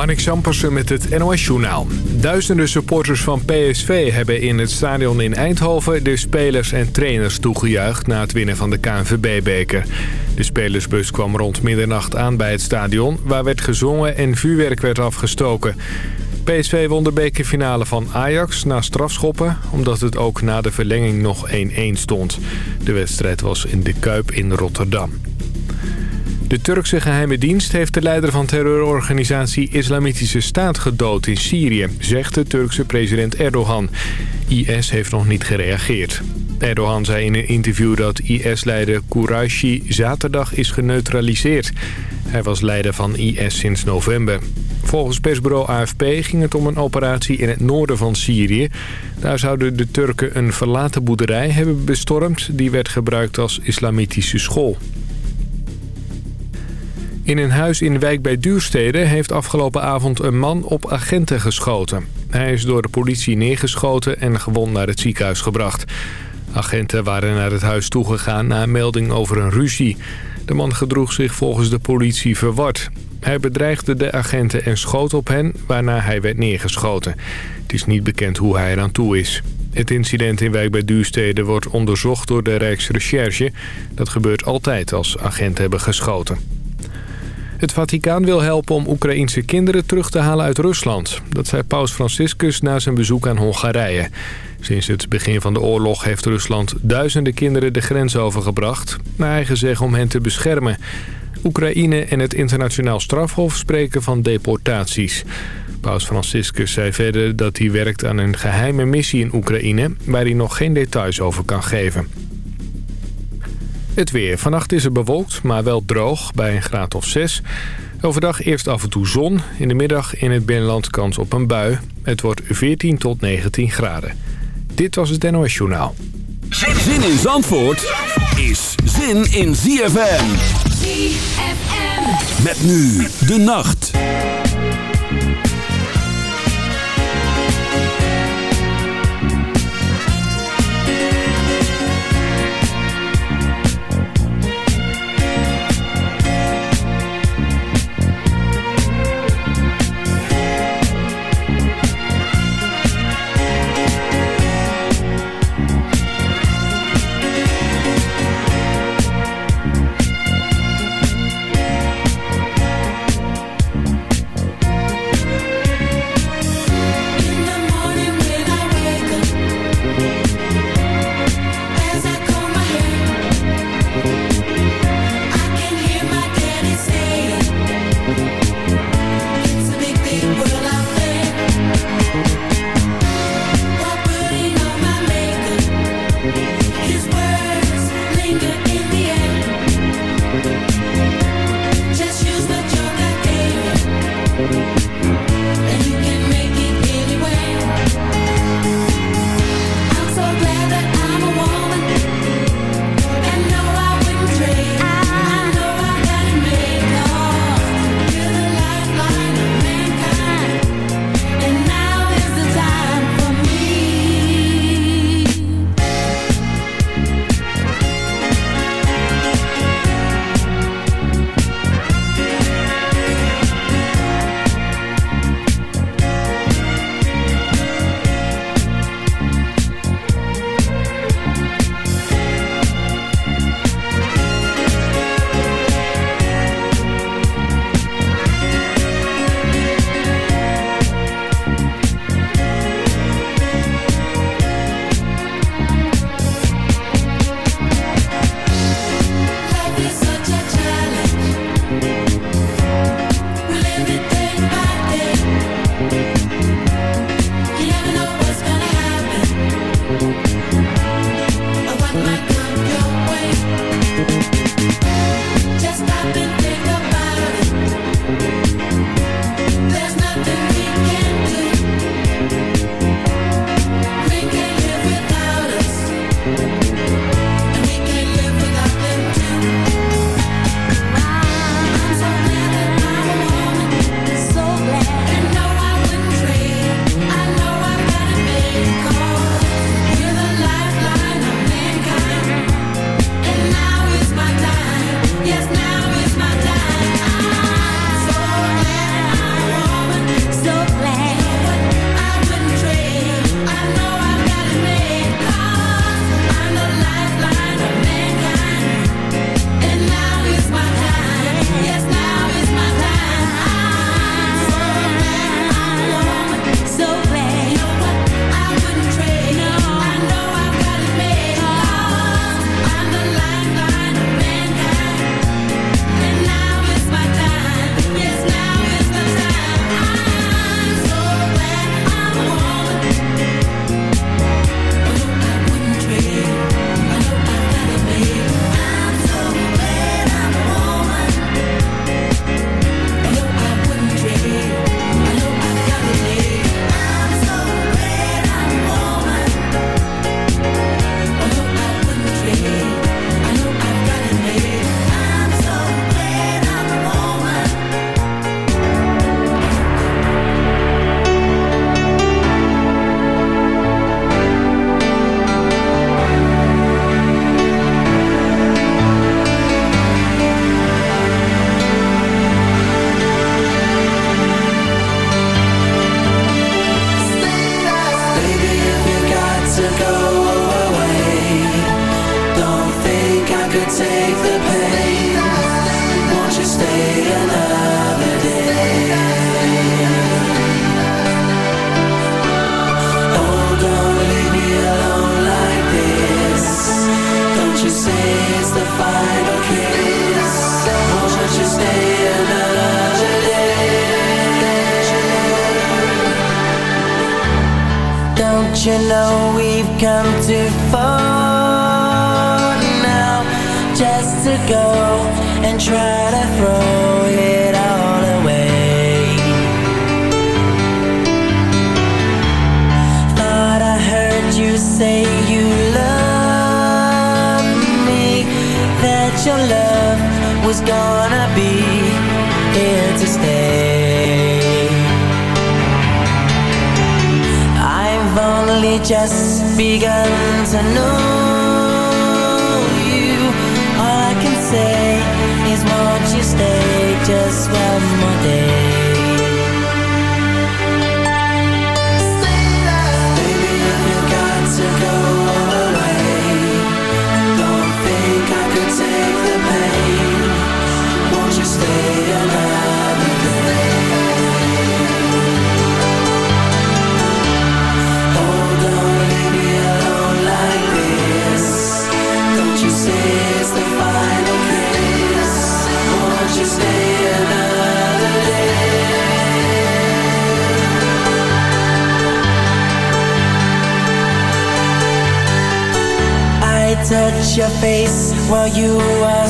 Marnik Sampersen met het NOS-journaal. Duizenden supporters van PSV hebben in het stadion in Eindhoven... de spelers en trainers toegejuicht na het winnen van de KNVB-beker. De spelersbus kwam rond middernacht aan bij het stadion... waar werd gezongen en vuurwerk werd afgestoken. PSV won de bekerfinale van Ajax na strafschoppen... omdat het ook na de verlenging nog 1-1 stond. De wedstrijd was in de Kuip in Rotterdam. De Turkse geheime dienst heeft de leider van terreurorganisatie Islamitische Staat gedood in Syrië, zegt de Turkse president Erdogan. IS heeft nog niet gereageerd. Erdogan zei in een interview dat IS-leider Quraishi zaterdag is geneutraliseerd. Hij was leider van IS sinds november. Volgens persbureau AFP ging het om een operatie in het noorden van Syrië. Daar zouden de Turken een verlaten boerderij hebben bestormd... die werd gebruikt als islamitische school. In een huis in de wijk bij Duurstede heeft afgelopen avond een man op agenten geschoten. Hij is door de politie neergeschoten en gewond naar het ziekenhuis gebracht. Agenten waren naar het huis toegegaan na een melding over een ruzie. De man gedroeg zich volgens de politie verward. Hij bedreigde de agenten en schoot op hen, waarna hij werd neergeschoten. Het is niet bekend hoe hij eraan toe is. Het incident in wijk bij Duurstede wordt onderzocht door de Rijksrecherche. Dat gebeurt altijd als agenten hebben geschoten. Het Vaticaan wil helpen om Oekraïense kinderen terug te halen uit Rusland. Dat zei paus Franciscus na zijn bezoek aan Hongarije. Sinds het begin van de oorlog heeft Rusland duizenden kinderen de grens overgebracht... naar eigen zeggen om hen te beschermen. Oekraïne en het internationaal strafhof spreken van deportaties. Paus Franciscus zei verder dat hij werkt aan een geheime missie in Oekraïne... waar hij nog geen details over kan geven. Het weer. Vannacht is het bewolkt, maar wel droog bij een graad of 6. Overdag eerst af en toe zon. In de middag in het binnenland kans op een bui. Het wordt 14 tot 19 graden. Dit was het NOS Journaal. Zin in Zandvoort is zin in ZFM. ZFM. Met nu de nacht. While you are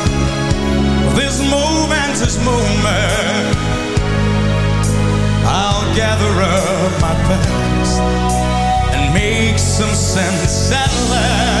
this momentous moment. I'll gather up my past and make some sense at last.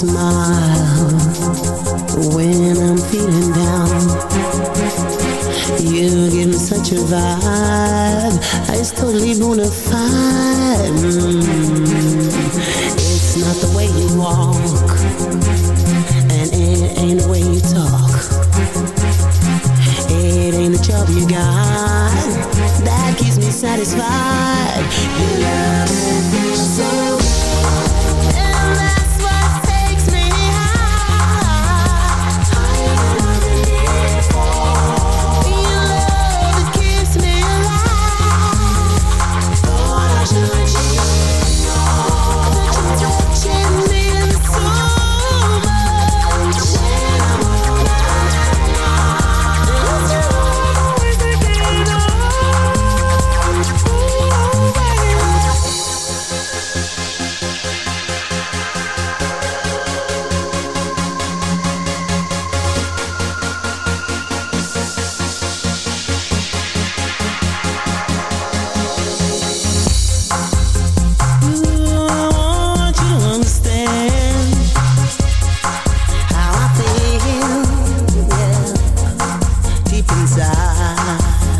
Smile when I'm feeling down. You give me such a vibe, it's totally bona fide. Mm. It's not the way you walk, and it ain't the way you talk. It ain't the job you got that keeps me satisfied. You love me desire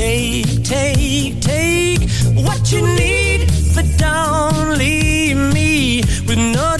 Take, take, take what you need, but don't leave me with no.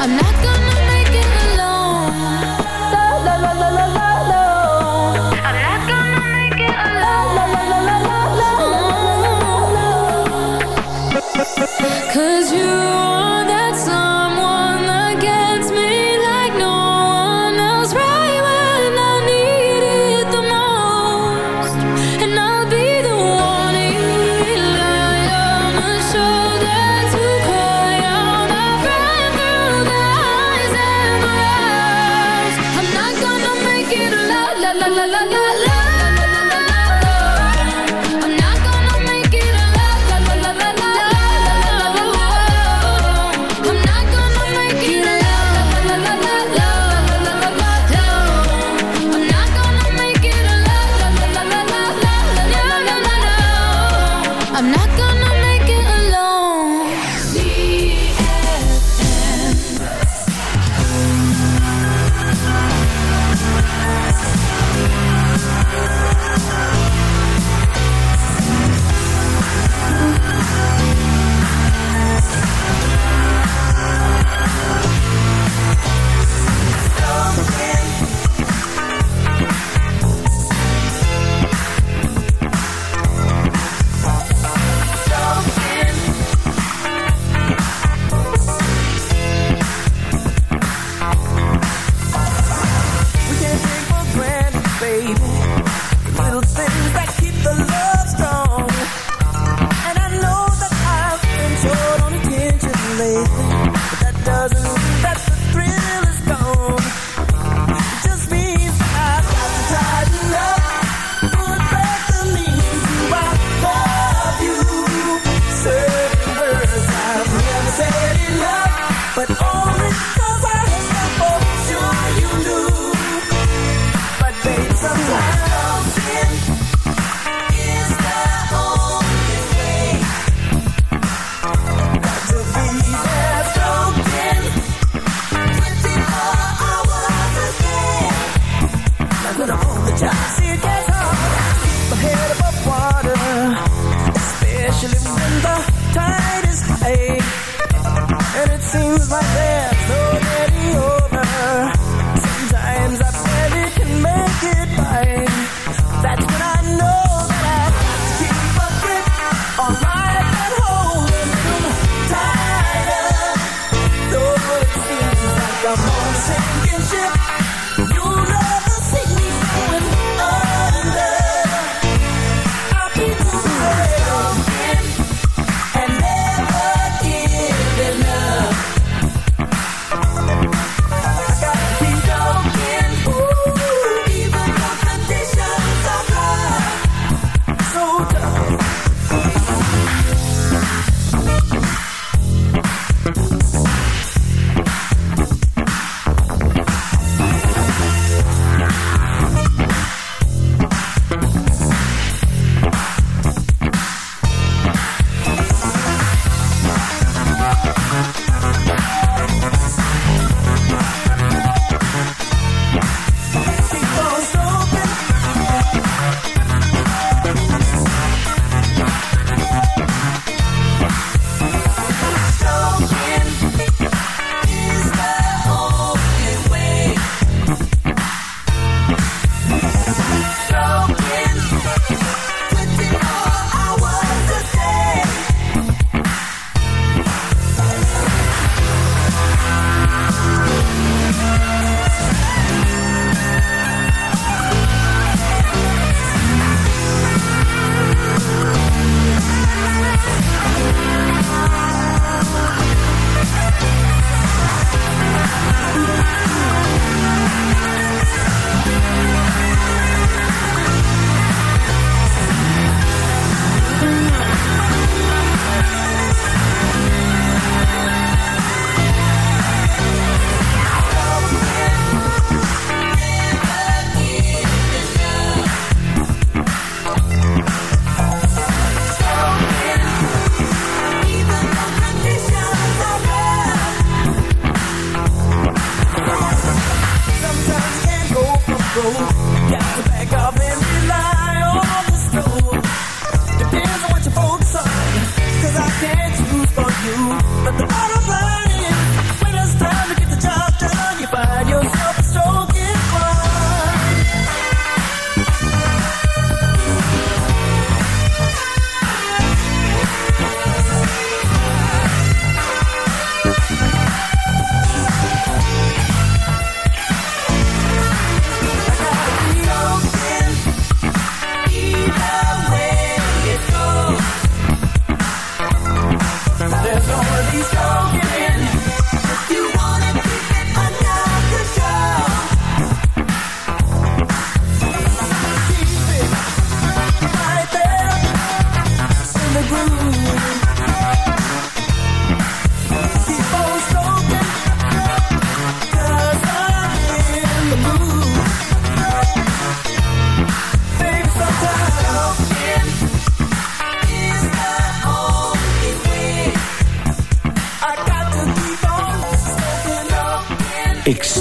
I'm not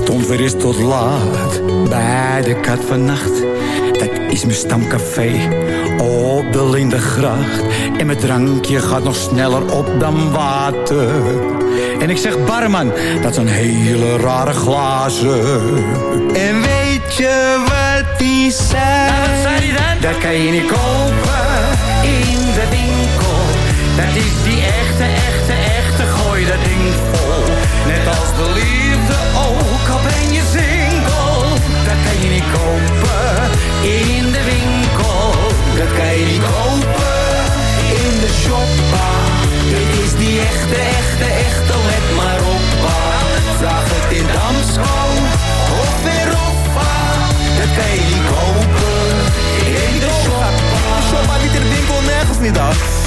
stond weer eens tot laat bij de kat vannacht. Dat is mijn stamcafé op de Lindengracht. En mijn drankje gaat nog sneller op dan water. En ik zeg barman, dat zijn hele rare glazen. En weet je wat die zei? wat zei die dan? Dat kan je niet kopen in de winkel. Dat is die echte, echte, echte, gooi dat ding vol. Net als de liefde ook, kopen in de winkel. Dat kan je niet kopen in de shoppa. Dit is die echte, echte, echte, let maar op. Vraag het in Damsko of weer Hoffa. Dat kan je niet kopen in de shoppa. Shoppa niet in de winkel, nergens niet af.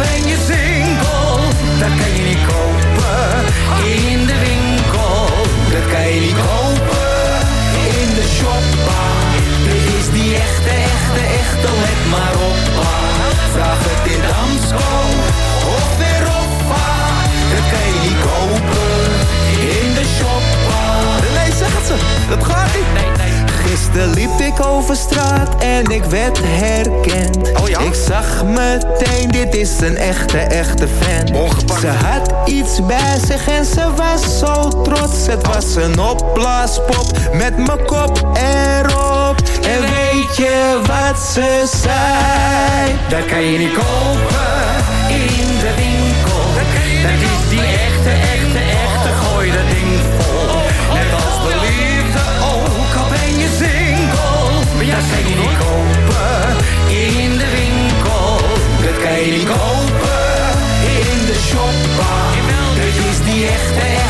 ben je single. Dat kan je niet kopen in de winkel. Dat kan je niet kopen in de shoppa. Dit is die echte, echte, echte, let maar op. pa. Vraag het in Damsko of weer Hoffa. Dat kan je niet kopen in de shoppa. Nee, zeg het ze, dat gaat niet. Nee, nee. Gisteren liep ik over straat en ik werd is een echte, echte fan. Ze had iets bij zich en ze was zo trots. Het was een opblaaspop met mijn kop erop. En weet je wat ze zei? Dat kan je niet kopen in de winkel. Dat is die echte, echte, echte, gooi dat ding vol. Net als de liefde ook, al ben je single. Dat kan je niet kopen deed ik open in de shop. Het is die echte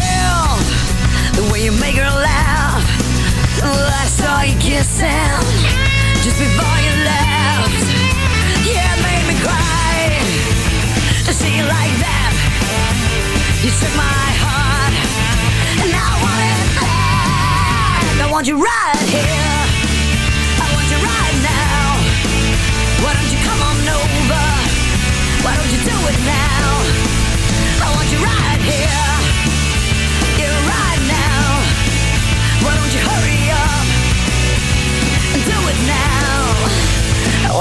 the way you make her laugh. Well, I saw you kissing Just before you left. Yeah, it made me cry To see you like that. You took my heart And I want it back. I want you right here. I want you right now. Why don't you come on over? Why don't you do it now?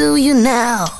do you now?